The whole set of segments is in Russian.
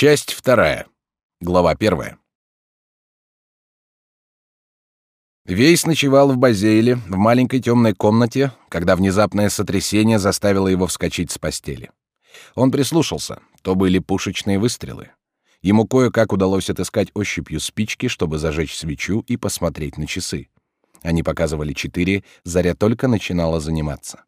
Часть вторая. Глава первая. Вейс ночевал в Базейле, в маленькой темной комнате, когда внезапное сотрясение заставило его вскочить с постели. Он прислушался. То были пушечные выстрелы. Ему кое-как удалось отыскать ощупью спички, чтобы зажечь свечу и посмотреть на часы. Они показывали четыре, заря только начинала заниматься.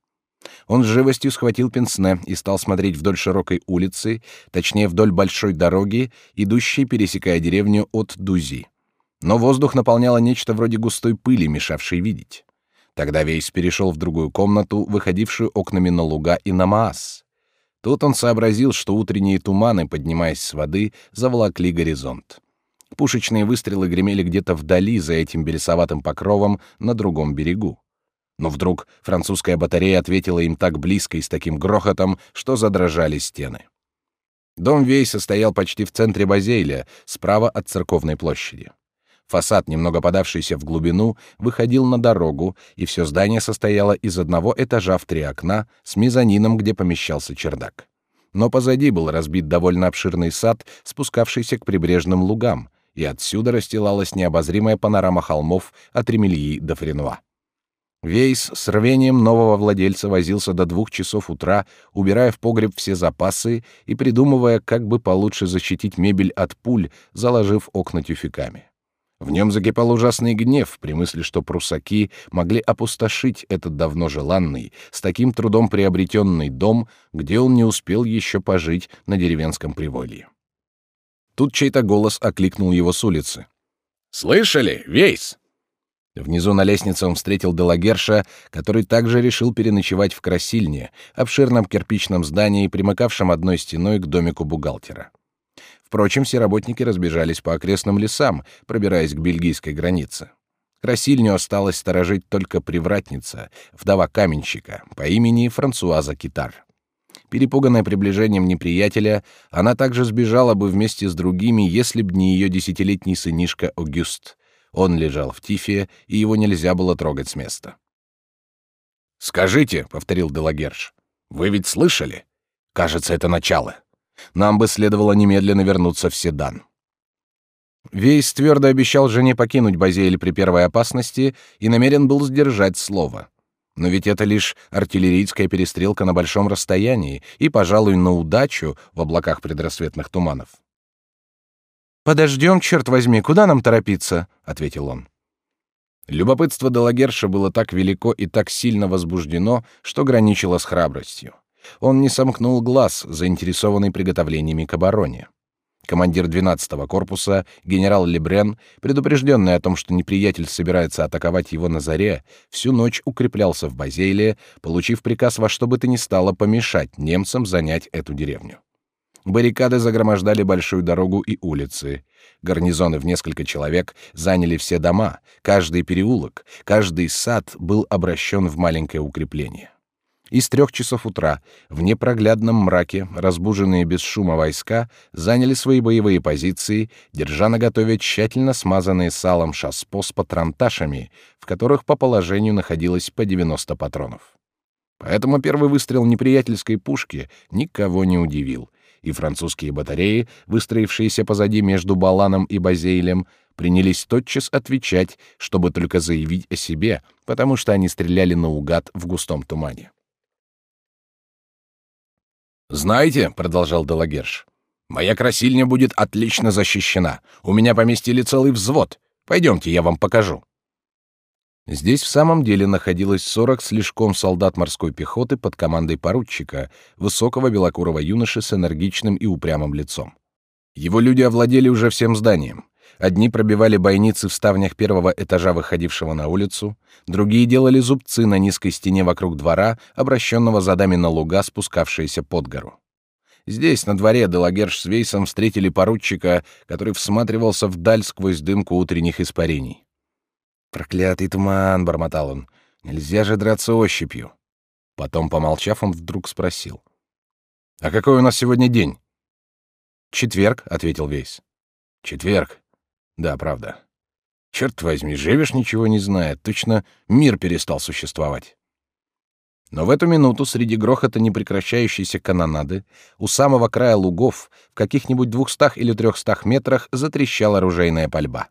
Он с живостью схватил пенсне и стал смотреть вдоль широкой улицы, точнее вдоль большой дороги, идущей, пересекая деревню от Дузи. Но воздух наполняло нечто вроде густой пыли, мешавшей видеть. Тогда Вейс перешел в другую комнату, выходившую окнами на луга и на Маас. Тут он сообразил, что утренние туманы, поднимаясь с воды, заволокли горизонт. Пушечные выстрелы гремели где-то вдали за этим белесоватым покровом на другом берегу. Но вдруг французская батарея ответила им так близко и с таким грохотом, что задрожали стены. Дом Вейса стоял почти в центре Базейля, справа от церковной площади. Фасад, немного подавшийся в глубину, выходил на дорогу, и все здание состояло из одного этажа в три окна с мезонином, где помещался чердак. Но позади был разбит довольно обширный сад, спускавшийся к прибрежным лугам, и отсюда расстилалась необозримая панорама холмов от Ремельи до Френуа. Вейс с рвением нового владельца возился до двух часов утра, убирая в погреб все запасы и придумывая, как бы получше защитить мебель от пуль, заложив окна тюфяками. В нем закипал ужасный гнев при мысли, что прусаки могли опустошить этот давно желанный, с таким трудом приобретенный дом, где он не успел еще пожить на деревенском приволье. Тут чей-то голос окликнул его с улицы. «Слышали, Вейс?» Внизу на лестнице он встретил Делагерша, который также решил переночевать в Красильне, обширном кирпичном здании, примыкавшем одной стеной к домику бухгалтера. Впрочем, все работники разбежались по окрестным лесам, пробираясь к бельгийской границе. Красильню осталось сторожить только привратница, вдова каменщика, по имени Франсуаза Китар. Перепуганная приближением неприятеля, она также сбежала бы вместе с другими, если б не ее десятилетний сынишка Огюст. Он лежал в тифе, и его нельзя было трогать с места. «Скажите», — повторил Делагерш, — «вы ведь слышали? Кажется, это начало. Нам бы следовало немедленно вернуться в Седан». Вейс твердо обещал жене покинуть Базель при первой опасности и намерен был сдержать слово. Но ведь это лишь артиллерийская перестрелка на большом расстоянии и, пожалуй, на удачу в облаках предрассветных туманов. Подождем, черт возьми, куда нам торопиться? ответил он. Любопытство Делагерша было так велико и так сильно возбуждено, что граничило с храбростью. Он не сомкнул глаз, заинтересованный приготовлениями к обороне. Командир 12-го корпуса, генерал Лебрен, предупрежденный о том, что неприятель собирается атаковать его на заре, всю ночь укреплялся в Базейле, получив приказ во что бы то ни стало помешать немцам занять эту деревню. Баррикады загромождали большую дорогу и улицы. Гарнизоны в несколько человек заняли все дома, каждый переулок, каждый сад был обращен в маленькое укрепление. И с трех часов утра в непроглядном мраке разбуженные без шума войска заняли свои боевые позиции, держа наготове тщательно смазанные салом шаспо с патронташами, в которых по положению находилось по 90 патронов. Поэтому первый выстрел неприятельской пушки никого не удивил — и французские батареи, выстроившиеся позади между Баланом и Базейлем, принялись тотчас отвечать, чтобы только заявить о себе, потому что они стреляли наугад в густом тумане. «Знаете», — продолжал Делагерш, — «моя красильня будет отлично защищена. У меня поместили целый взвод. Пойдемте, я вам покажу». Здесь в самом деле находилось сорок слишком солдат морской пехоты под командой поручика, высокого белокурого юноши с энергичным и упрямым лицом. Его люди овладели уже всем зданием. Одни пробивали бойницы в ставнях первого этажа, выходившего на улицу, другие делали зубцы на низкой стене вокруг двора, обращенного задами на луга, спускавшиеся под гору. Здесь, на дворе, Делагерш с Вейсом встретили поручика, который всматривался вдаль сквозь дымку утренних испарений. «Проклятый туман!» — бормотал он. «Нельзя же драться ощупью!» Потом, помолчав, он вдруг спросил. «А какой у нас сегодня день?» «Четверг», — ответил Вейс. «Четверг? Да, правда. Черт возьми, живешь, ничего не зная. Точно мир перестал существовать». Но в эту минуту среди грохота непрекращающейся канонады у самого края лугов в каких-нибудь двухстах или трехстах метрах затрещала оружейная пальба.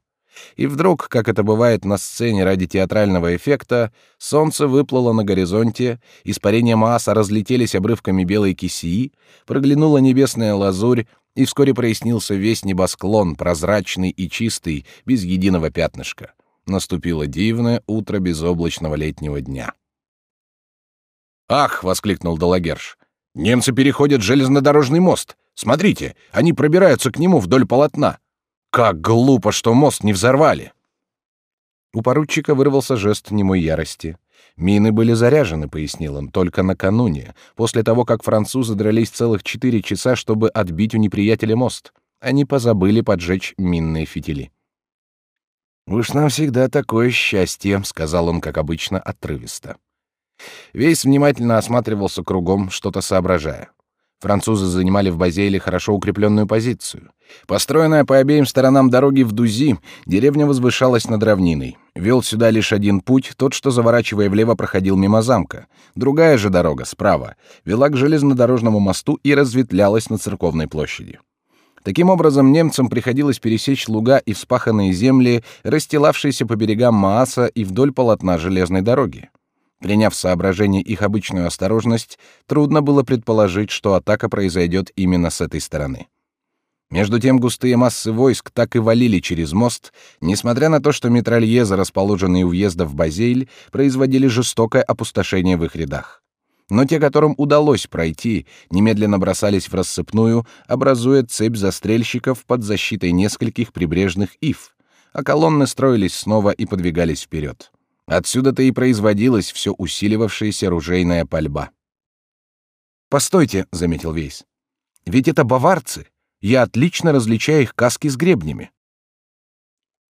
И вдруг, как это бывает на сцене ради театрального эффекта, солнце выплыло на горизонте, испарения Мааса разлетелись обрывками белой кисии, проглянула небесная лазурь, и вскоре прояснился весь небосклон, прозрачный и чистый, без единого пятнышка. Наступило дивное утро безоблачного летнего дня. «Ах!» — воскликнул Долагерш. «Немцы переходят железнодорожный мост. Смотрите, они пробираются к нему вдоль полотна. Как глупо, что мост не взорвали!» У поручика вырвался жест немой ярости. Мины были заряжены, пояснил он, только накануне, после того, как французы дрались целых четыре часа, чтобы отбить у неприятеля мост. Они позабыли поджечь минные фитили. «Уж нам всегда такое счастье», — сказал он, как обычно, отрывисто. Весь внимательно осматривался кругом, что-то соображая. Французы занимали в Базейле хорошо укрепленную позицию. Построенная по обеим сторонам дороги в Дузи, деревня возвышалась над равниной. Вел сюда лишь один путь, тот, что, заворачивая влево, проходил мимо замка. Другая же дорога, справа, вела к железнодорожному мосту и разветвлялась на церковной площади. Таким образом, немцам приходилось пересечь луга и вспаханные земли, расстилавшиеся по берегам Мааса и вдоль полотна железной дороги. Приняв в соображение их обычную осторожность, трудно было предположить, что атака произойдет именно с этой стороны. Между тем густые массы войск так и валили через мост, несмотря на то, что метрольезы, расположенные у въезда в Базель, производили жестокое опустошение в их рядах. Но те, которым удалось пройти, немедленно бросались в рассыпную, образуя цепь застрельщиков под защитой нескольких прибрежных ив, а колонны строились снова и подвигались вперед. Отсюда-то и производилась все усиливавшаяся ружейная пальба. «Постойте», — заметил Вейс, — «ведь это баварцы. Я отлично различаю их каски с гребнями».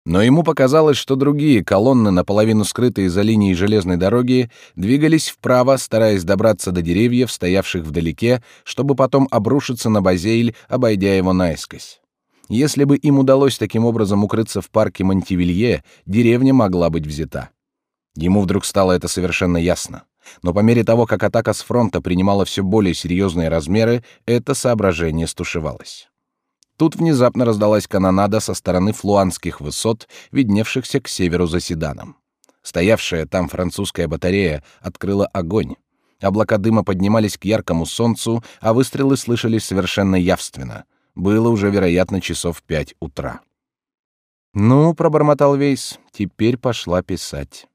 Но ему показалось, что другие колонны, наполовину скрытые за линией железной дороги, двигались вправо, стараясь добраться до деревьев, стоявших вдалеке, чтобы потом обрушиться на Базейль, обойдя его наискось. Если бы им удалось таким образом укрыться в парке Монтивилье, деревня могла быть взята. Ему вдруг стало это совершенно ясно. Но по мере того, как атака с фронта принимала все более серьезные размеры, это соображение стушевалось. Тут внезапно раздалась канонада со стороны флуанских высот, видневшихся к северу за Седаном. Стоявшая там французская батарея открыла огонь. Облака дыма поднимались к яркому солнцу, а выстрелы слышались совершенно явственно. Было уже, вероятно, часов пять утра. «Ну», — пробормотал Вейс, — «теперь пошла писать».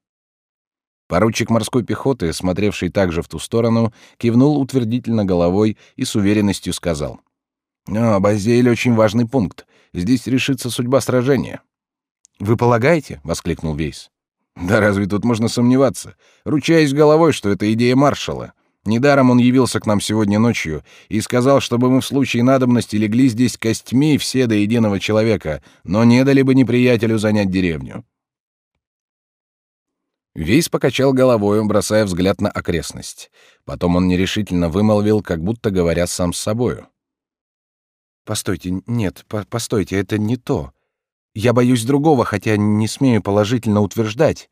Поручик морской пехоты, смотревший также в ту сторону, кивнул утвердительно головой и с уверенностью сказал. «А, Базель очень важный пункт. Здесь решится судьба сражения». «Вы полагаете?» — воскликнул Вейс. «Да разве тут можно сомневаться? Ручаясь головой, что это идея маршала. Недаром он явился к нам сегодня ночью и сказал, чтобы мы в случае надобности легли здесь костьми все до единого человека, но не дали бы неприятелю занять деревню. Вейс покачал головой, бросая взгляд на окрестность. Потом он нерешительно вымолвил, как будто говоря сам с собою. «Постойте, нет, по постойте, это не то. Я боюсь другого, хотя не смею положительно утверждать».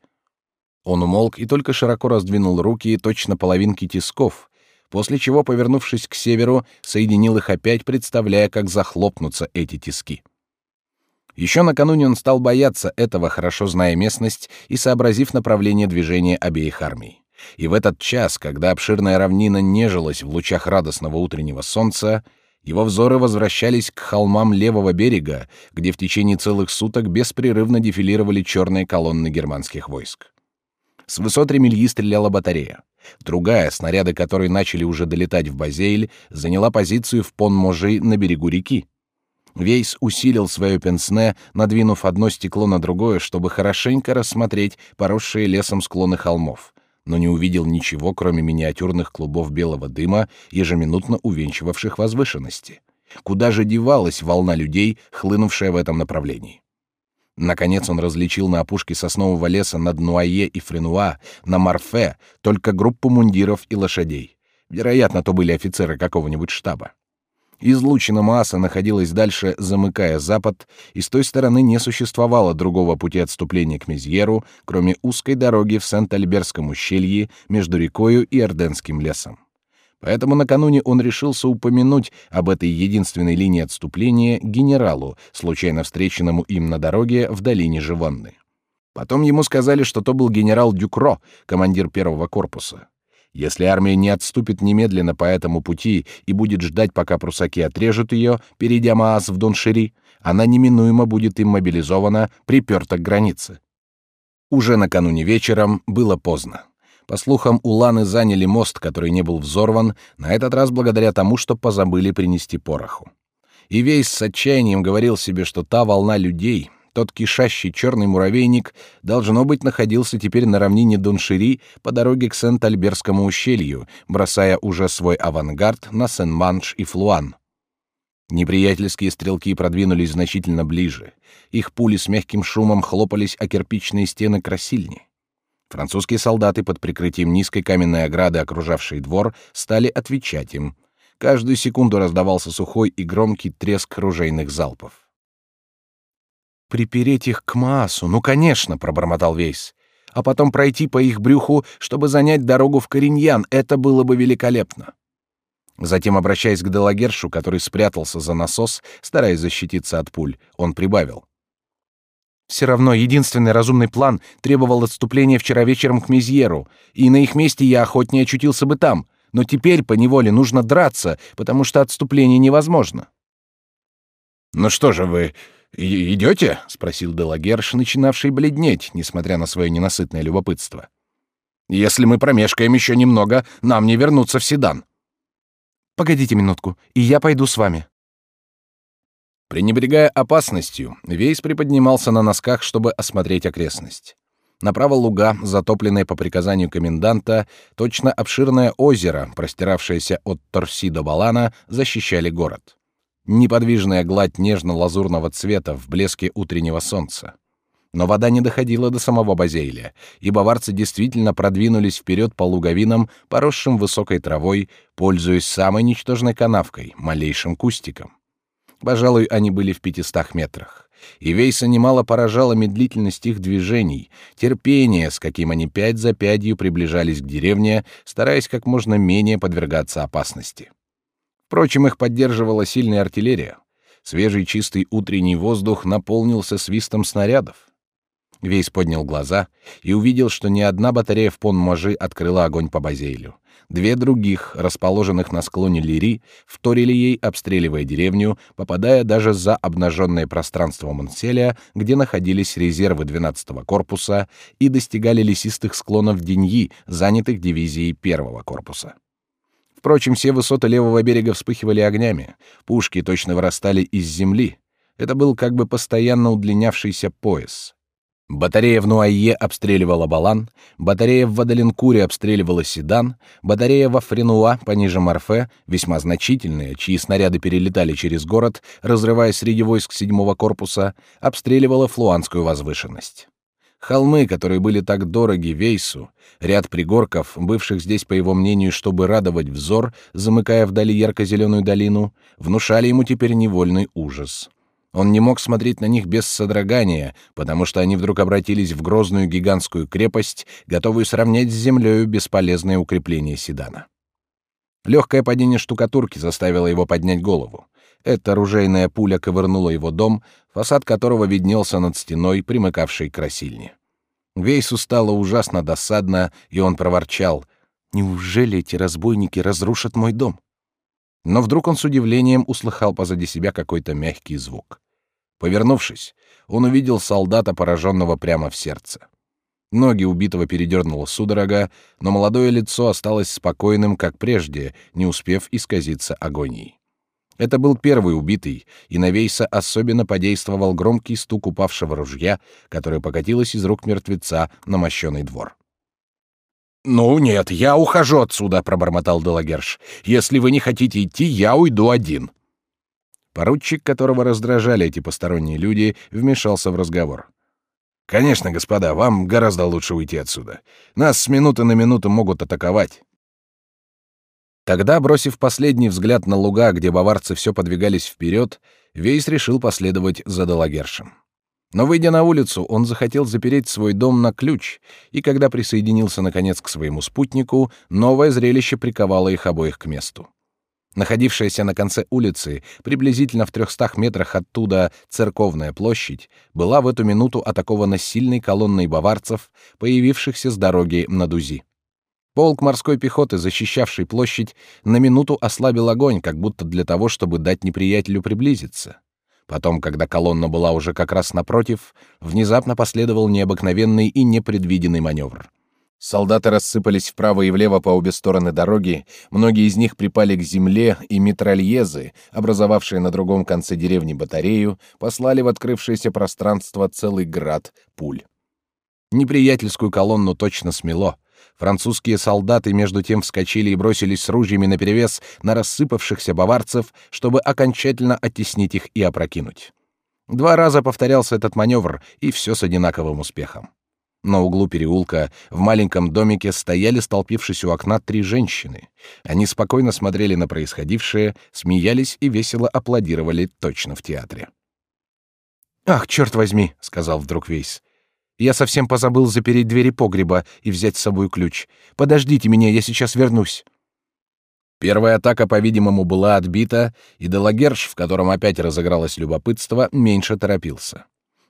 Он умолк и только широко раздвинул руки, точно половинки тисков, после чего, повернувшись к северу, соединил их опять, представляя, как захлопнутся эти тиски. Еще накануне он стал бояться этого, хорошо зная местность и сообразив направление движения обеих армий. И в этот час, когда обширная равнина нежилась в лучах радостного утреннего солнца, его взоры возвращались к холмам левого берега, где в течение целых суток беспрерывно дефилировали черные колонны германских войск. С высот Ремельи стреляла батарея. Другая, снаряды которой начали уже долетать в Базейль, заняла позицию в Пон-Можи на берегу реки. Вейс усилил свое пенсне, надвинув одно стекло на другое, чтобы хорошенько рассмотреть поросшие лесом склоны холмов, но не увидел ничего, кроме миниатюрных клубов белого дыма, ежеминутно увенчивавших возвышенности. Куда же девалась волна людей, хлынувшая в этом направлении? Наконец он различил на опушке соснового леса над Нуае и Френуа, на Марфе, только группу мундиров и лошадей. Вероятно, то были офицеры какого-нибудь штаба. Излучина Мааса находилась дальше, замыкая запад, и с той стороны не существовало другого пути отступления к Мезьеру, кроме узкой дороги в Сент-Альберском ущелье между рекою и Орденским лесом. Поэтому накануне он решился упомянуть об этой единственной линии отступления генералу, случайно встреченному им на дороге в долине Живонны. Потом ему сказали, что то был генерал Дюкро, командир первого корпуса. Если армия не отступит немедленно по этому пути и будет ждать, пока прусаки отрежут ее, перейдя Маас в Доншири, она неминуемо будет им мобилизована, приперта к границе. Уже накануне вечером было поздно. По слухам, уланы заняли мост, который не был взорван, на этот раз благодаря тому, что позабыли принести пороху. И весь с отчаянием говорил себе, что та волна людей, тот кишащий черный муравейник, должно быть, находился теперь на равнине Доншири по дороге к Сент-Альберскому ущелью, бросая уже свой авангард на Сен-Манш и Флуан. Неприятельские стрелки продвинулись значительно ближе. Их пули с мягким шумом хлопались о кирпичные стены красильни. Французские солдаты под прикрытием низкой каменной ограды, окружавшей двор, стали отвечать им. Каждую секунду раздавался сухой и громкий треск ружейных залпов. «Припереть их к Маасу, ну, конечно», — пробормотал Вейс. «А потом пройти по их брюху, чтобы занять дорогу в Кориньян. Это было бы великолепно». Затем, обращаясь к Делагершу, который спрятался за насос, стараясь защититься от пуль, он прибавил. «Все равно единственный разумный план требовал отступления вчера вечером к Мезьеру, и на их месте я охотнее очутился бы там, но теперь по неволе нужно драться, потому что отступление невозможно». «Ну что же вы, идете? спросил Делагерш, начинавший бледнеть, несмотря на свое ненасытное любопытство. Если мы промешкаем еще немного, нам не вернуться в Седан. Погодите минутку, и я пойду с вами. Пренебрегая опасностью, Вейс приподнимался на носках, чтобы осмотреть окрестность. Направо луга, затопленные по приказанию коменданта, точно обширное озеро, простиравшееся от Торси до Балана, защищали город неподвижная гладь нежно-лазурного цвета в блеске утреннего солнца. Но вода не доходила до самого Базейля, и баварцы действительно продвинулись вперед по луговинам, поросшим высокой травой, пользуясь самой ничтожной канавкой, малейшим кустиком. Пожалуй, они были в пятистах метрах. И Вейса немало поражала медлительность их движений, терпение, с каким они пять за пятью приближались к деревне, стараясь как можно менее подвергаться опасности. Впрочем, их поддерживала сильная артиллерия. Свежий чистый утренний воздух наполнился свистом снарядов. Вейс поднял глаза и увидел, что ни одна батарея в Пон-Можи открыла огонь по Базейлю. Две других, расположенных на склоне Лири, вторили ей, обстреливая деревню, попадая даже за обнаженное пространство Монселя, где находились резервы 12-го корпуса, и достигали лесистых склонов Деньи, занятых дивизией первого корпуса. Впрочем, все высоты левого берега вспыхивали огнями, пушки точно вырастали из земли. Это был как бы постоянно удлинявшийся пояс. Батарея в Нуайе обстреливала Балан, батарея в Вадаленкуре обстреливала Седан, батарея во Френуа, пониже Марфе, весьма значительная, чьи снаряды перелетали через город, разрывая среди войск седьмого корпуса, обстреливала Флуанскую возвышенность. Холмы, которые были так дороги Вейсу, ряд пригорков, бывших здесь, по его мнению, чтобы радовать взор, замыкая вдали ярко-зеленую долину, внушали ему теперь невольный ужас. Он не мог смотреть на них без содрогания, потому что они вдруг обратились в грозную гигантскую крепость, готовую сравнять с землею бесполезное укрепление Седана. Легкое падение штукатурки заставило его поднять голову. Эта оружейная пуля ковырнула его дом, фасад которого виднелся над стеной, примыкавшей к красильне. Вейсу стало ужасно досадно, и он проворчал. «Неужели эти разбойники разрушат мой дом?» Но вдруг он с удивлением услыхал позади себя какой-то мягкий звук. Повернувшись, он увидел солдата, пораженного прямо в сердце. Ноги убитого передернуло судорога, но молодое лицо осталось спокойным, как прежде, не успев исказиться агонией. Это был первый убитый, и на Вейса особенно подействовал громкий стук упавшего ружья, которое покатилось из рук мертвеца на мощеный двор. «Ну нет, я ухожу отсюда», — пробормотал Делагерш. «Если вы не хотите идти, я уйду один». Поручик, которого раздражали эти посторонние люди, вмешался в разговор. «Конечно, господа, вам гораздо лучше уйти отсюда. Нас с минуты на минуту могут атаковать. Тогда, бросив последний взгляд на луга, где баварцы все подвигались вперед, Вейс решил последовать за Далагершем. Но, выйдя на улицу, он захотел запереть свой дом на ключ, и когда присоединился, наконец, к своему спутнику, новое зрелище приковало их обоих к месту. Находившаяся на конце улицы, приблизительно в трехстах метрах оттуда, церковная площадь, была в эту минуту атакована сильной колонной баварцев, появившихся с дороги на Дузи. Полк морской пехоты, защищавший площадь, на минуту ослабил огонь, как будто для того, чтобы дать неприятелю приблизиться. Потом, когда колонна была уже как раз напротив, внезапно последовал необыкновенный и непредвиденный маневр. Солдаты рассыпались вправо и влево по обе стороны дороги, многие из них припали к земле, и митральезы, образовавшие на другом конце деревни батарею, послали в открывшееся пространство целый град пуль. Неприятельскую колонну точно смело. Французские солдаты между тем вскочили и бросились с ружьями наперевес на рассыпавшихся баварцев, чтобы окончательно оттеснить их и опрокинуть. Два раза повторялся этот маневр, и все с одинаковым успехом. На углу переулка в маленьком домике стояли, столпившись у окна, три женщины. Они спокойно смотрели на происходившее, смеялись и весело аплодировали точно в театре. «Ах, черт возьми!» — сказал вдруг Вейс. Я совсем позабыл запереть двери погреба и взять с собой ключ. Подождите меня, я сейчас вернусь. Первая атака, по-видимому, была отбита, и Делагерш, в котором опять разыгралось любопытство, меньше торопился.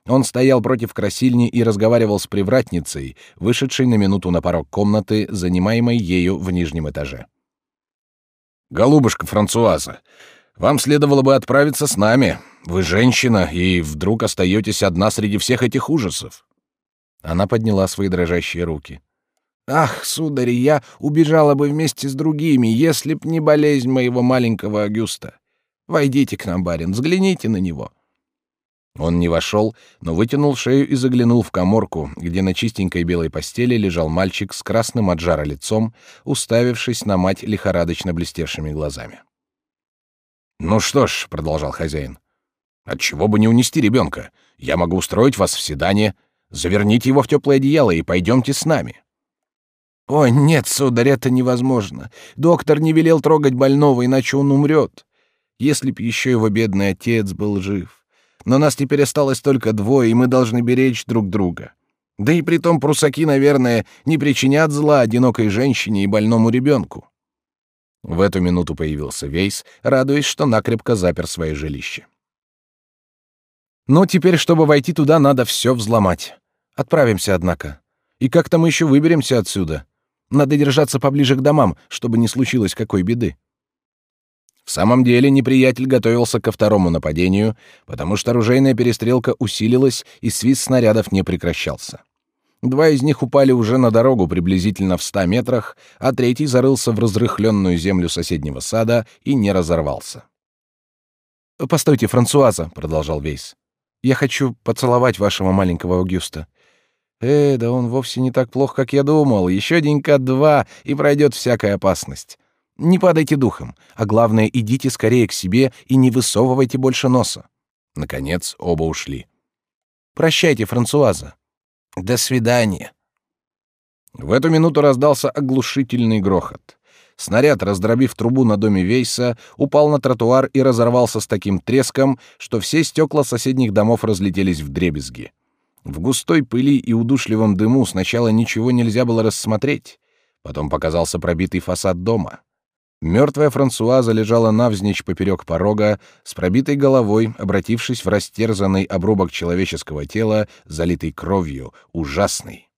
Он стоял против красильни и разговаривал с привратницей, вышедшей на минуту на порог комнаты, занимаемой ею в нижнем этаже. «Голубушка Франсуаза, вам следовало бы отправиться с нами. Вы женщина, и вдруг остаетесь одна среди всех этих ужасов. Она подняла свои дрожащие руки. «Ах, сударь, я убежала бы вместе с другими, если б не болезнь моего маленького Агюста. Войдите к нам, барин, взгляните на него». Он не вошел, но вытянул шею и заглянул в коморку, где на чистенькой белой постели лежал мальчик с красным от жара лицом, уставившись на мать лихорадочно блестевшими глазами. «Ну что ж», — продолжал хозяин, — «отчего бы не унести ребенка? Я могу устроить вас в седане. Заверните его в теплое одеяло и пойдемте с нами». «Ой, нет, сударь, это невозможно. Доктор не велел трогать больного, иначе он умрет. Если б еще его бедный отец был жив. Но нас теперь осталось только двое, и мы должны беречь друг друга. Да и притом прусаки, наверное, не причинят зла одинокой женщине и больному ребенку». В эту минуту появился Вейс, радуясь, что накрепко запер свое жилище. Но теперь, чтобы войти туда, надо все взломать. Отправимся, однако. И как-то мы еще выберемся отсюда. Надо держаться поближе к домам, чтобы не случилось какой беды. В самом деле неприятель готовился ко второму нападению, потому что оружейная перестрелка усилилась и свист снарядов не прекращался. Два из них упали уже на дорогу приблизительно в ста метрах, а третий зарылся в разрыхленную землю соседнего сада и не разорвался. «Постойте, Франсуаза», — продолжал Вейс. Я хочу поцеловать вашего маленького Аугюста. Э, да он вовсе не так плох, как я думал. Еще денька два, и пройдет всякая опасность. Не падайте духом, а главное, идите скорее к себе и не высовывайте больше носа. Наконец оба ушли. Прощайте, Франсуаза. До свидания. В эту минуту раздался оглушительный грохот. Снаряд, раздробив трубу на доме Вейса, упал на тротуар и разорвался с таким треском, что все стекла соседних домов разлетелись в дребезги. В густой пыли и удушливом дыму сначала ничего нельзя было рассмотреть. Потом показался пробитый фасад дома. Мертвая Франсуаза лежала навзничь поперек порога, с пробитой головой, обратившись в растерзанный обрубок человеческого тела, залитый кровью, ужасный.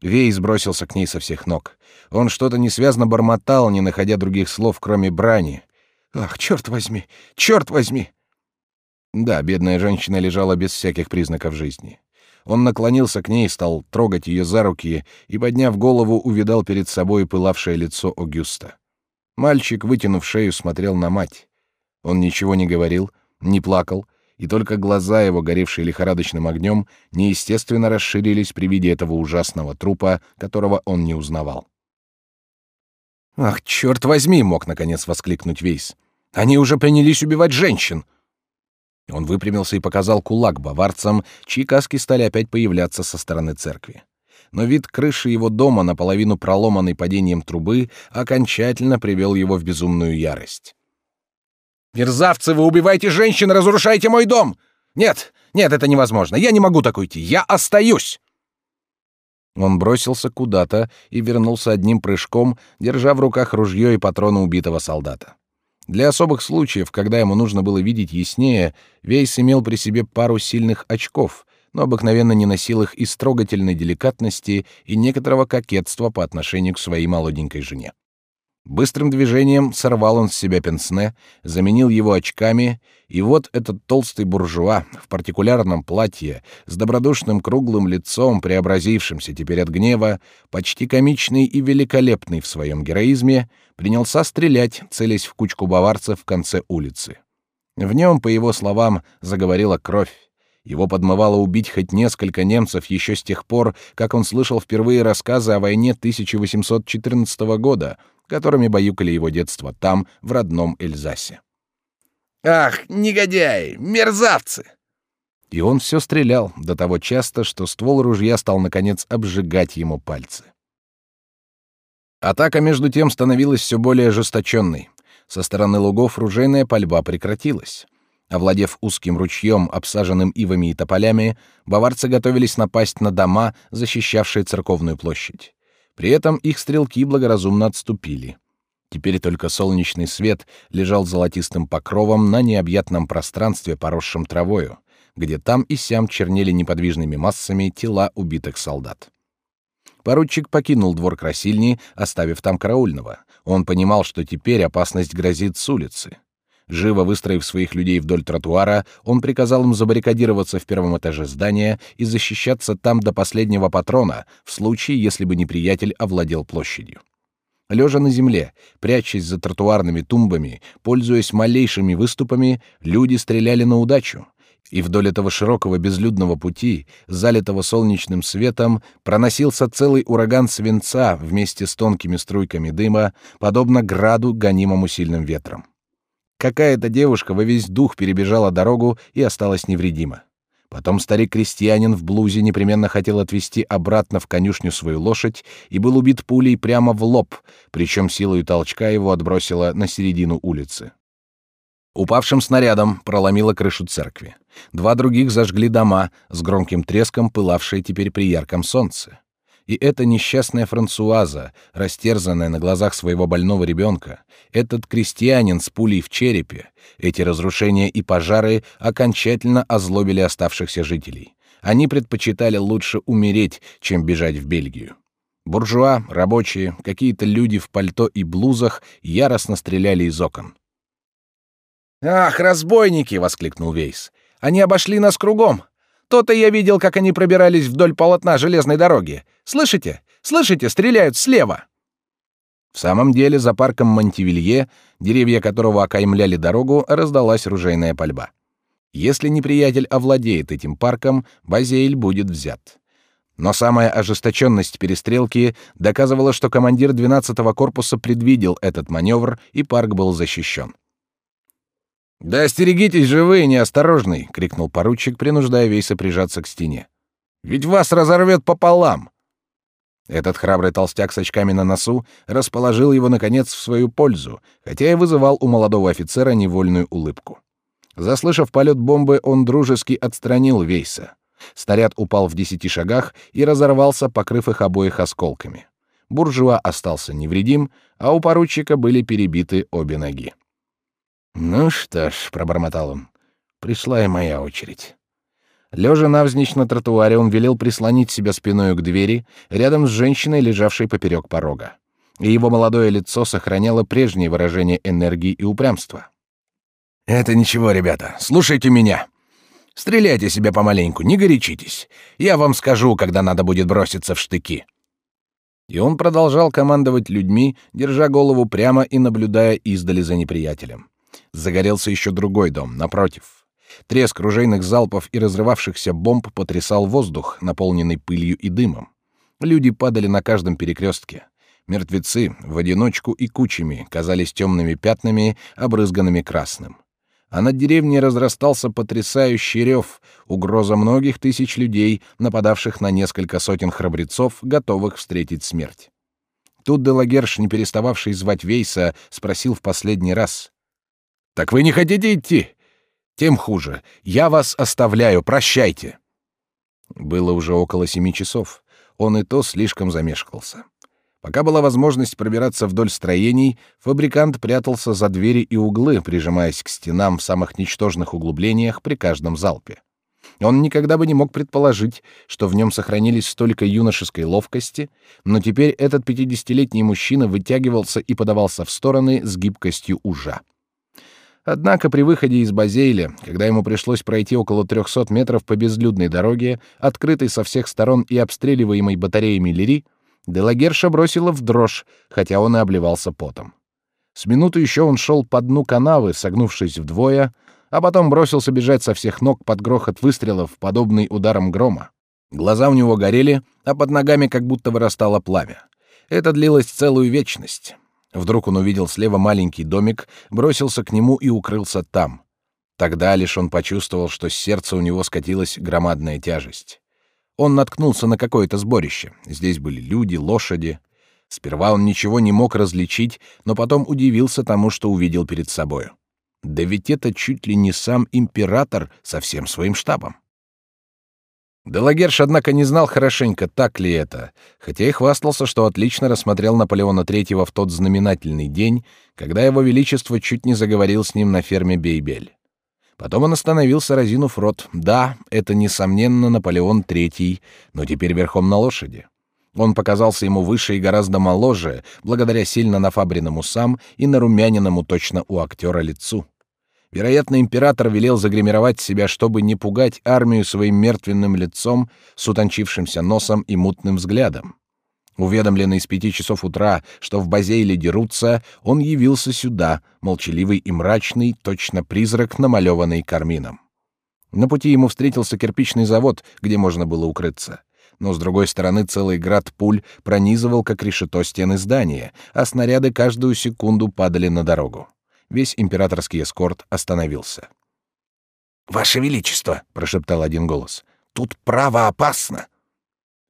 Вей сбросился к ней со всех ног. Он что-то несвязно бормотал, не находя других слов, кроме брани. «Ах, черт возьми! Черт возьми!» Да, бедная женщина лежала без всяких признаков жизни. Он наклонился к ней, стал трогать ее за руки и, подняв голову, увидал перед собой пылавшее лицо Огюста. Мальчик, вытянув шею, смотрел на мать. Он ничего не говорил, не плакал, и только глаза его, горевшие лихорадочным огнем, неестественно расширились при виде этого ужасного трупа, которого он не узнавал. «Ах, черт возьми!» — мог наконец воскликнуть Вейс. «Они уже принялись убивать женщин!» Он выпрямился и показал кулак баварцам, чьи каски стали опять появляться со стороны церкви. но вид крыши его дома, наполовину проломанной падением трубы, окончательно привел его в безумную ярость. «Мерзавцы, вы убиваете женщин, разрушаете мой дом! Нет, нет, это невозможно, я не могу так уйти, я остаюсь!» Он бросился куда-то и вернулся одним прыжком, держа в руках ружье и патроны убитого солдата. Для особых случаев, когда ему нужно было видеть яснее, Вейс имел при себе пару сильных очков, но обыкновенно не носил их из трогательной деликатности и некоторого кокетства по отношению к своей молоденькой жене. Быстрым движением сорвал он с себя пенсне, заменил его очками, и вот этот толстый буржуа в партикулярном платье, с добродушным круглым лицом, преобразившимся теперь от гнева, почти комичный и великолепный в своем героизме, принялся стрелять, целясь в кучку баварцев в конце улицы. В нем, по его словам, заговорила кровь. Его подмывало убить хоть несколько немцев еще с тех пор, как он слышал впервые рассказы о войне 1814 года, которыми баюкали его детство там, в родном Эльзасе. «Ах, негодяи! Мерзавцы!» И он все стрелял, до того часто, что ствол ружья стал, наконец, обжигать ему пальцы. Атака, между тем, становилась все более ожесточенной. Со стороны лугов ружейная пальба прекратилась. Овладев узким ручьем, обсаженным ивами и тополями, баварцы готовились напасть на дома, защищавшие церковную площадь. При этом их стрелки благоразумно отступили. Теперь только солнечный свет лежал золотистым покровом на необъятном пространстве, поросшем травою, где там и сям чернели неподвижными массами тела убитых солдат. Поручик покинул двор красильни, оставив там караульного. Он понимал, что теперь опасность грозит с улицы. Живо выстроив своих людей вдоль тротуара, он приказал им забаррикадироваться в первом этаже здания и защищаться там до последнего патрона, в случае, если бы неприятель овладел площадью. Лежа на земле, прячась за тротуарными тумбами, пользуясь малейшими выступами, люди стреляли на удачу и вдоль этого широкого безлюдного пути, залитого солнечным светом, проносился целый ураган свинца вместе с тонкими струйками дыма, подобно граду, гонимому сильным ветром. Какая-то девушка во весь дух перебежала дорогу и осталась невредима. Потом старик-крестьянин в блузе непременно хотел отвезти обратно в конюшню свою лошадь и был убит пулей прямо в лоб, причем силой толчка его отбросило на середину улицы. Упавшим снарядом проломило крышу церкви. Два других зажгли дома, с громким треском пылавшие теперь при ярком солнце. И эта несчастная Франсуаза, растерзанная на глазах своего больного ребенка, этот крестьянин с пулей в черепе, эти разрушения и пожары окончательно озлобили оставшихся жителей. Они предпочитали лучше умереть, чем бежать в Бельгию. Буржуа, рабочие, какие-то люди в пальто и блузах яростно стреляли из окон. «Ах, разбойники!» — воскликнул Вейс. «Они обошли нас кругом. То-то я видел, как они пробирались вдоль полотна железной дороги. Слышите? Слышите? Стреляют слева!» В самом деле, за парком Монтивилье, деревья которого окаймляли дорогу, раздалась ружейная пальба. Если неприятель овладеет этим парком, Базейль будет взят. Но самая ожесточенность перестрелки доказывала, что командир 12-го корпуса предвидел этот маневр, и парк был защищен. «Да остерегитесь же вы, неосторожный!» — крикнул поручик, принуждая Вейса прижаться к стене. «Ведь вас разорвет пополам!» Этот храбрый толстяк с очками на носу расположил его, наконец, в свою пользу, хотя и вызывал у молодого офицера невольную улыбку. Заслышав полет бомбы, он дружески отстранил Вейса. Снаряд упал в десяти шагах и разорвался, покрыв их обоих осколками. Буржуа остался невредим, а у поручика были перебиты обе ноги. «Ну что ж», — пробормотал он, — «пришла и моя очередь». Лежа навзничь на тротуаре, он велел прислонить себя спиной к двери, рядом с женщиной, лежавшей поперек порога. И его молодое лицо сохраняло прежнее выражение энергии и упрямства. «Это ничего, ребята, слушайте меня. Стреляйте себя помаленьку, не горячитесь. Я вам скажу, когда надо будет броситься в штыки». И он продолжал командовать людьми, держа голову прямо и наблюдая издали за неприятелем. Загорелся еще другой дом, напротив. Треск ружейных залпов и разрывавшихся бомб потрясал воздух, наполненный пылью и дымом. Люди падали на каждом перекрестке. Мертвецы в одиночку и кучами казались темными пятнами, обрызганными красным. а над деревней разрастался потрясающий рев, угроза многих тысяч людей, нападавших на несколько сотен храбрецов, готовых встретить смерть. Тут Делагерш, не перестававший звать Вейса, спросил в последний раз. «Так вы не хотите идти? Тем хуже. Я вас оставляю, прощайте». Было уже около семи часов. Он и то слишком замешкался. Пока была возможность пробираться вдоль строений, фабрикант прятался за двери и углы, прижимаясь к стенам в самых ничтожных углублениях при каждом залпе. Он никогда бы не мог предположить, что в нем сохранились столько юношеской ловкости, но теперь этот пятидесятилетний мужчина вытягивался и подавался в стороны с гибкостью ужа. Однако при выходе из Базейля, когда ему пришлось пройти около 300 метров по безлюдной дороге, открытой со всех сторон и обстреливаемой батареями Лири, Делагерша бросила в дрожь, хотя он и обливался потом. С минуту еще он шел по дну канавы, согнувшись вдвое, а потом бросился бежать со всех ног под грохот выстрелов, подобный ударам грома. Глаза у него горели, а под ногами как будто вырастало пламя. Это длилось целую вечность. Вдруг он увидел слева маленький домик, бросился к нему и укрылся там. Тогда лишь он почувствовал, что с сердца у него скатилась громадная тяжесть. Он наткнулся на какое-то сборище. Здесь были люди, лошади. Сперва он ничего не мог различить, но потом удивился тому, что увидел перед собою. Да ведь это чуть ли не сам император со всем своим штабом. Делагерш, однако, не знал хорошенько, так ли это, хотя и хвастался, что отлично рассмотрел Наполеона III в тот знаменательный день, когда его величество чуть не заговорил с ним на ферме Бейбель. Потом он остановился, разинув рот. Да, это, несомненно, Наполеон III, но теперь верхом на лошади. Он показался ему выше и гораздо моложе, благодаря сильно нафабренным усам и нарумяненному точно у актера лицу. Вероятно, император велел загримировать себя, чтобы не пугать армию своим мертвенным лицом с утончившимся носом и мутным взглядом. Уведомленный с пяти часов утра, что в Базейле дерутся, он явился сюда, молчаливый и мрачный, точно призрак, намалеванный кармином. На пути ему встретился кирпичный завод, где можно было укрыться. Но с другой стороны целый град пуль пронизывал как решето стены здания, а снаряды каждую секунду падали на дорогу. Весь императорский эскорт остановился. «Ваше Величество!» — прошептал один голос. «Тут право опасно!»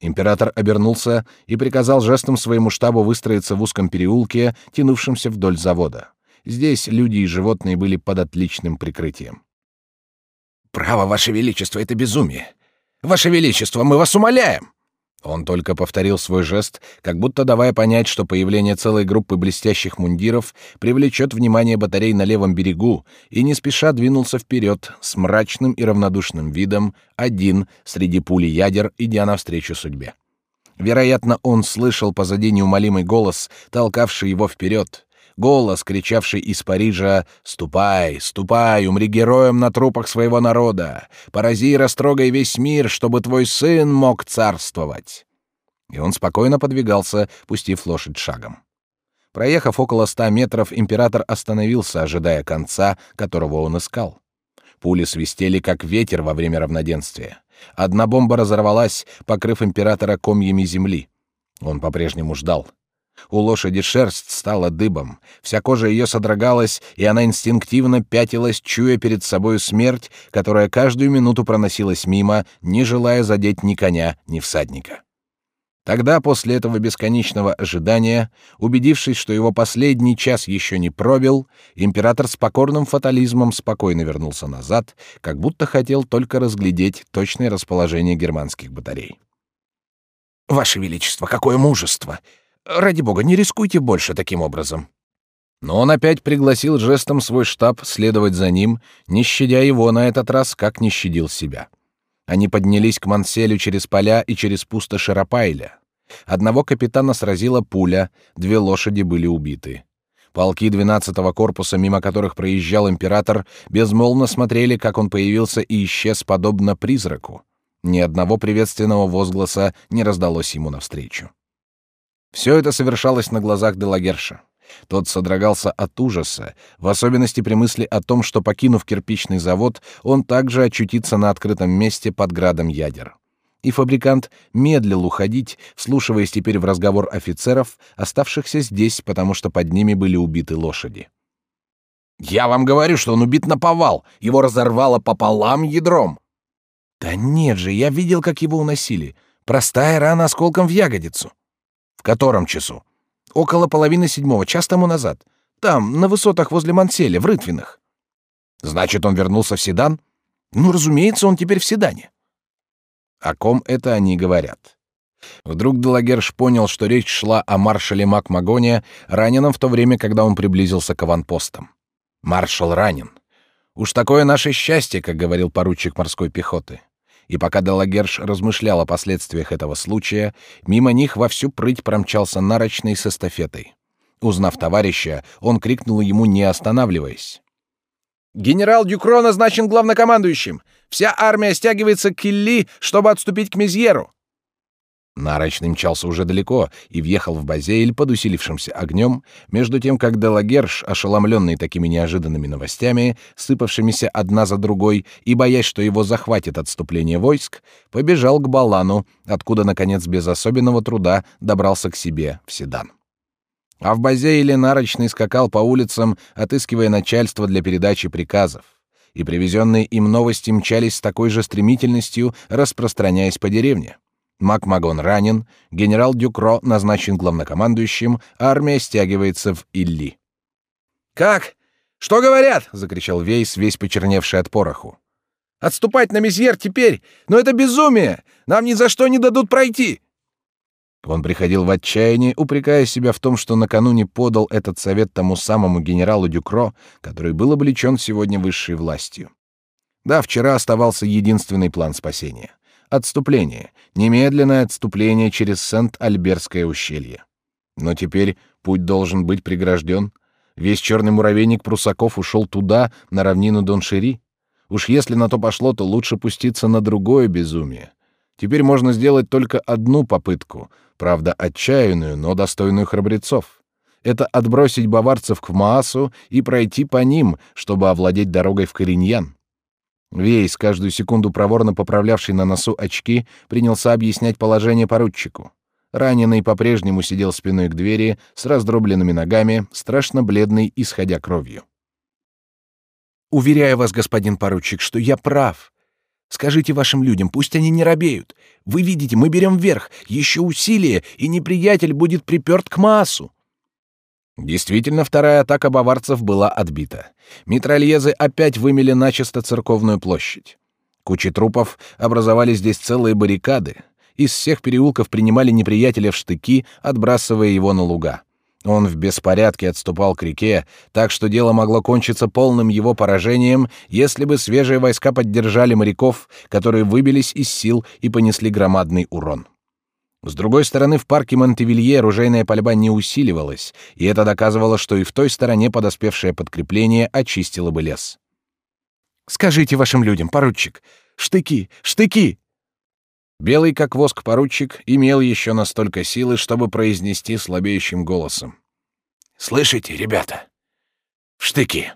Император обернулся и приказал жестом своему штабу выстроиться в узком переулке, тянувшемся вдоль завода. Здесь люди и животные были под отличным прикрытием. «Право, Ваше Величество, это безумие! Ваше Величество, мы вас умоляем!» Он только повторил свой жест, как будто давая понять, что появление целой группы блестящих мундиров привлечет внимание батарей на левом берегу, и не спеша двинулся вперед с мрачным и равнодушным видом, один среди пули ядер, идя навстречу судьбе. Вероятно, он слышал позади неумолимый голос, толкавший его вперед, голос, кричавший из Парижа «Ступай, ступай, умри героем на трупах своего народа! Порази и растрогай весь мир, чтобы твой сын мог царствовать!» И он спокойно подвигался, пустив лошадь шагом. Проехав около ста метров, император остановился, ожидая конца, которого он искал. Пули свистели, как ветер во время равноденствия. Одна бомба разорвалась, покрыв императора комьями земли. Он по-прежнему ждал. У лошади шерсть стала дыбом, вся кожа ее содрогалась, и она инстинктивно пятилась, чуя перед собою смерть, которая каждую минуту проносилась мимо, не желая задеть ни коня, ни всадника. Тогда, после этого бесконечного ожидания, убедившись, что его последний час еще не пробил, император с покорным фатализмом спокойно вернулся назад, как будто хотел только разглядеть точное расположение германских батарей. «Ваше Величество, какое мужество! Ради бога, не рискуйте больше таким образом. Но он опять пригласил жестом свой штаб следовать за ним, не щадя его на этот раз, как не щадил себя. Они поднялись к Манселю через поля и через пустоши Рапайля. Одного капитана сразила пуля, две лошади были убиты. Полки 12-го корпуса, мимо которых проезжал император, безмолвно смотрели, как он появился и исчез подобно призраку. Ни одного приветственного возгласа не раздалось ему навстречу. Все это совершалось на глазах Делагерша. Тот содрогался от ужаса, в особенности при мысли о том, что, покинув кирпичный завод, он также очутится на открытом месте под градом ядер. И фабрикант медлил уходить, вслушиваясь теперь в разговор офицеров, оставшихся здесь, потому что под ними были убиты лошади. Я вам говорю, что он убит на повал. Его разорвало пополам ядром. Да нет же, я видел, как его уносили. Простая рана осколком в ягодицу. Котором часу? Около половины седьмого, час тому назад. Там, на высотах возле Манселя, в Рытвинах. Значит, он вернулся в Седан? Ну, разумеется, он теперь в Седане. О ком это они говорят? Вдруг Делагерш понял, что речь шла о маршале Макмагоне, раненом в то время, когда он приблизился к аванпостам. Маршал ранен. Уж такое наше счастье, как говорил поручик морской пехоты. И пока Делагерш размышлял о последствиях этого случая, мимо них во всю прыть промчался нарочный с эстафетой. Узнав товарища, он крикнул ему, не останавливаясь. «Генерал Дюкро назначен главнокомандующим! Вся армия стягивается к Килли, чтобы отступить к Мезьеру!» Нарочный мчался уже далеко и въехал в Базейль под усилившимся огнем, между тем как Делагерш, ошеломленный такими неожиданными новостями, сыпавшимися одна за другой, и боясь, что его захватит отступление войск, побежал к Балану, откуда, наконец, без особенного труда добрался к себе в Седан. А в Базейле Нарочный скакал по улицам, отыскивая начальство для передачи приказов, и привезенные им новости мчались с такой же стремительностью, распространяясь по деревне. Макмагон ранен, генерал Дюкро назначен главнокомандующим, а армия стягивается в Илли. «Как? Что говорят?» — закричал Вейс, весь почерневший от пороху. «Отступать на Мезьер теперь? Но это безумие! Нам ни за что не дадут пройти!» Он приходил в отчаяние, упрекая себя в том, что накануне подал этот совет тому самому генералу Дюкро, который был облечен сегодня высшей властью. Да, вчера оставался единственный план спасения. Отступление, немедленное отступление через Сент-Альберское ущелье. Но теперь путь должен быть прегражден. Весь черный муравейник прусаков ушел туда, на равнину Доншери. Уж если на то пошло, то лучше пуститься на другое безумие. Теперь можно сделать только одну попытку, правда, отчаянную, но достойную храбрецов. Это отбросить баварцев к Маасу и пройти по ним, чтобы овладеть дорогой в Кориньян. Вейс, каждую секунду проворно поправлявший на носу очки, принялся объяснять положение поручику. Раненый по-прежнему сидел спиной к двери, с раздробленными ногами, страшно бледный, исходя кровью. «Уверяю вас, господин поручик, что я прав. Скажите вашим людям, пусть они не робеют. Вы видите, мы берем вверх, еще усилие, и неприятель будет приперт к массу. Действительно, вторая атака баварцев была отбита. Митральезы опять вымели начисто церковную площадь. Кучи трупов образовали здесь целые баррикады. Из всех переулков принимали неприятеля в штыки, отбрасывая его на луга. Он в беспорядке отступал к реке, так что дело могло кончиться полным его поражением, если бы свежие войска поддержали моряков, которые выбились из сил и понесли громадный урон. С другой стороны, в парке Монтевилье ружейная пальба не усиливалась, и это доказывало, что и в той стороне подоспевшее подкрепление очистило бы лес. «Скажите вашим людям, поручик, штыки, штыки!» Белый как воск поручик имел еще настолько силы, чтобы произнести слабеющим голосом. «Слышите, ребята? Штыки!»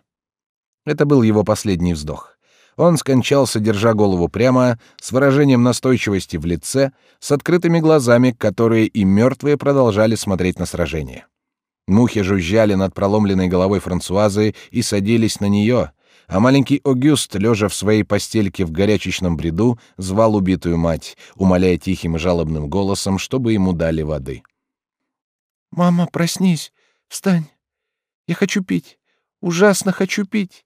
Это был его последний вздох. Он скончался, держа голову прямо, с выражением настойчивости в лице, с открытыми глазами, которые и мертвые продолжали смотреть на сражение. Мухи жужжали над проломленной головой Франсуазы и садились на нее, а маленький Огюст, лежа в своей постельке в горячечном бреду, звал убитую мать, умоляя тихим и жалобным голосом, чтобы ему дали воды. «Мама, проснись, встань. Я хочу пить, ужасно хочу пить».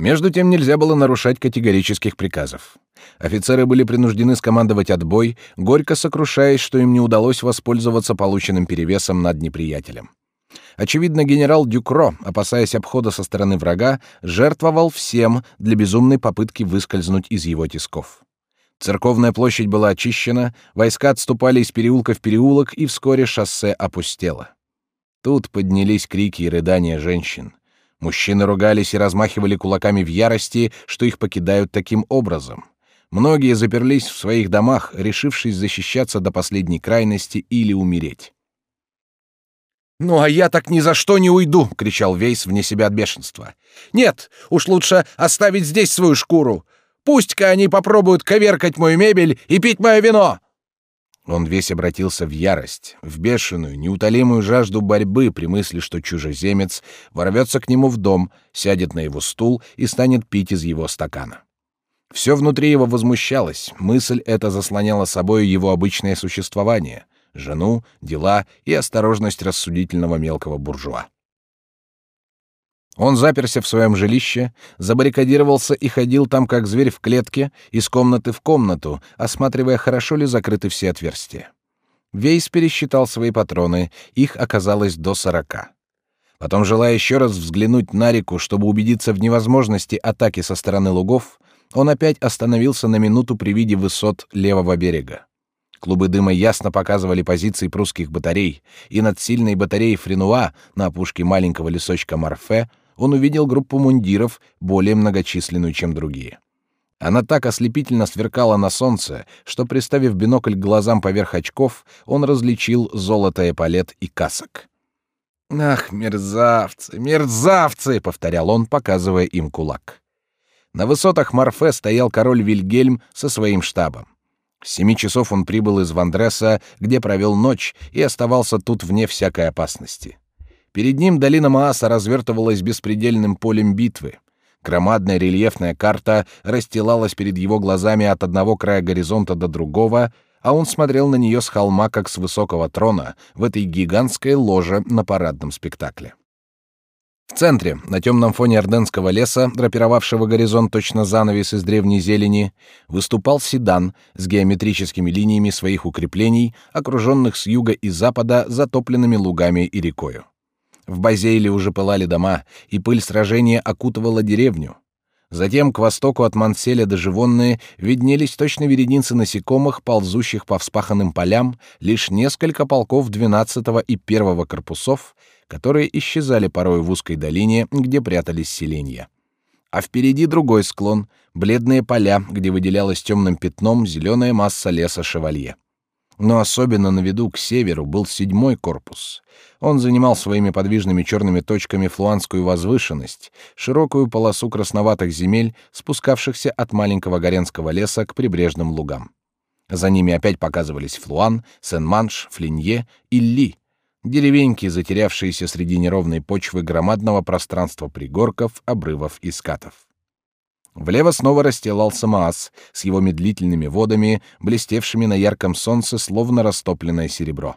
Между тем нельзя было нарушать категорических приказов. Офицеры были принуждены скомандовать отбой, горько сокрушаясь, что им не удалось воспользоваться полученным перевесом над неприятелем. Очевидно, генерал Дюкро, опасаясь обхода со стороны врага, жертвовал всем для безумной попытки выскользнуть из его тисков. Церковная площадь была очищена, войска отступали из переулка в переулок, и вскоре шоссе опустело. Тут поднялись крики и рыдания женщин. Мужчины ругались и размахивали кулаками в ярости, что их покидают таким образом. Многие заперлись в своих домах, решившись защищаться до последней крайности или умереть. «Ну а я так ни за что не уйду!» — кричал Вейс вне себя от бешенства. «Нет, уж лучше оставить здесь свою шкуру. Пусть-ка они попробуют коверкать мою мебель и пить мое вино!» Он весь обратился в ярость, в бешеную, неутолимую жажду борьбы при мысли, что чужеземец ворвется к нему в дом, сядет на его стул и станет пить из его стакана. Все внутри его возмущалось, мысль эта заслоняла собой его обычное существование — жену, дела и осторожность рассудительного мелкого буржуа. Он заперся в своем жилище, забаррикадировался и ходил там, как зверь в клетке, из комнаты в комнату, осматривая, хорошо ли закрыты все отверстия. Вейс пересчитал свои патроны, их оказалось до сорока. Потом, желая еще раз взглянуть на реку, чтобы убедиться в невозможности атаки со стороны лугов, он опять остановился на минуту при виде высот левого берега. Клубы дыма ясно показывали позиции прусских батарей, и над сильной батареей Френуа на опушке маленького лесочка Марфе он увидел группу мундиров, более многочисленную, чем другие. Она так ослепительно сверкала на солнце, что, приставив бинокль к глазам поверх очков, он различил золото эполет и касок. «Ах, мерзавцы, мерзавцы!» — повторял он, показывая им кулак. На высотах Марфе стоял король Вильгельм со своим штабом. С семи часов он прибыл из Вандреса, где провел ночь, и оставался тут вне всякой опасности. Перед ним долина Мааса развертывалась беспредельным полем битвы. Громадная рельефная карта расстилалась перед его глазами от одного края горизонта до другого, а он смотрел на нее с холма, как с высокого трона, в этой гигантской ложе на парадном спектакле. В центре, на темном фоне орденского леса, драпировавшего горизонт точно занавес из древней зелени, выступал седан с геометрическими линиями своих укреплений, окруженных с юга и запада затопленными лугами и рекою. В Базейле уже пылали дома, и пыль сражения окутывала деревню. Затем к востоку от Манселя до Живонны виднелись точно вереницы насекомых, ползущих по вспаханным полям, лишь несколько полков 12-го и 1-го корпусов, которые исчезали порой в узкой долине, где прятались селения. А впереди другой склон, бледные поля, где выделялась темным пятном зеленая масса леса Шевалье. Но особенно на виду к северу был седьмой корпус. Он занимал своими подвижными черными точками флуанскую возвышенность, широкую полосу красноватых земель, спускавшихся от маленького Горенского леса к прибрежным лугам. За ними опять показывались Флуан, Сен-Манш, Флинье и Ли, деревеньки, затерявшиеся среди неровной почвы громадного пространства пригорков, обрывов и скатов. Влево снова расстилался Маас с его медлительными водами, блестевшими на ярком солнце, словно растопленное серебро.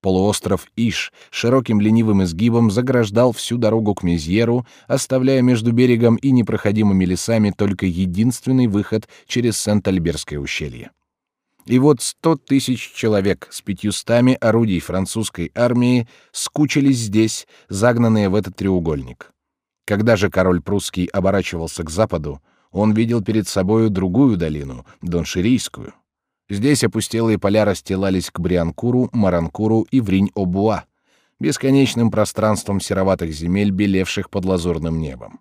Полуостров Иш широким ленивым изгибом заграждал всю дорогу к Мезьеру, оставляя между берегом и непроходимыми лесами только единственный выход через Сент-Альберское ущелье. И вот сто тысяч человек с пятьюстами орудий французской армии скучились здесь, загнанные в этот треугольник. Когда же король прусский оборачивался к западу, он видел перед собою другую долину, Донширийскую. Здесь опустелые поля расстилались к Брианкуру, Маранкуру и Вринь-Обуа, бесконечным пространством сероватых земель, белевших под лазурным небом.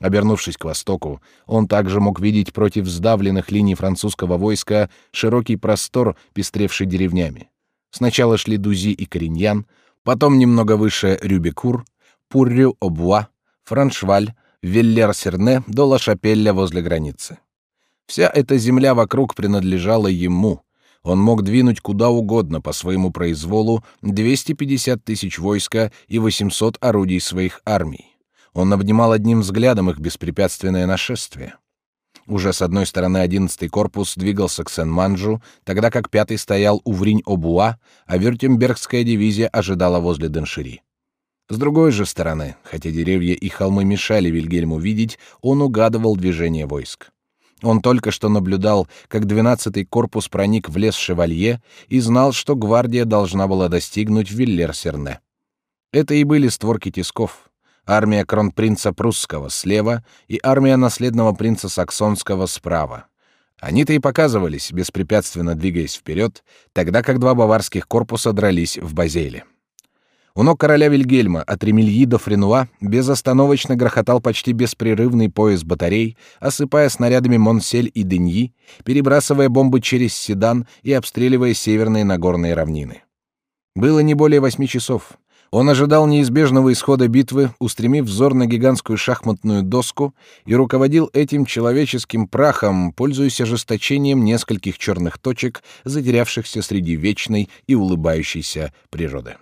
Обернувшись к востоку, он также мог видеть против сдавленных линий французского войска широкий простор, пестревший деревнями. Сначала шли Дузи и Кориньян, потом немного выше Рюбекур, Пуррю-Обуа, Франшваль, Веллер-Серне до Ла-Шапелля возле границы. Вся эта земля вокруг принадлежала ему. Он мог двинуть куда угодно по своему произволу 250 тысяч войска и 800 орудий своих армий. Он обнимал одним взглядом их беспрепятственное нашествие. Уже с одной стороны одиннадцатый корпус двигался к Сен-Манжу, тогда как пятый стоял у Вринь-Обуа, а Вюртембергская дивизия ожидала возле Деншири. С другой же стороны, хотя деревья и холмы мешали Вильгельму видеть, он угадывал движение войск. Он только что наблюдал, как двенадцатый корпус проник в лес Шевалье и знал, что гвардия должна была достигнуть Виллер-Серне. Это и были створки тисков. Армия кронпринца прусского слева и армия наследного принца саксонского справа. Они-то и показывались, беспрепятственно двигаясь вперед, тогда как два баварских корпуса дрались в Базеле. У ног короля Вильгельма от Ремельи до Френуа безостановочно грохотал почти беспрерывный пояс батарей, осыпая снарядами Монсель и Деньи, перебрасывая бомбы через Седан и обстреливая северные Нагорные равнины. Было не более восьми часов. Он ожидал неизбежного исхода битвы, устремив взор на гигантскую шахматную доску, и руководил этим человеческим прахом, пользуясь ожесточением нескольких черных точек, затерявшихся среди вечной и улыбающейся природы.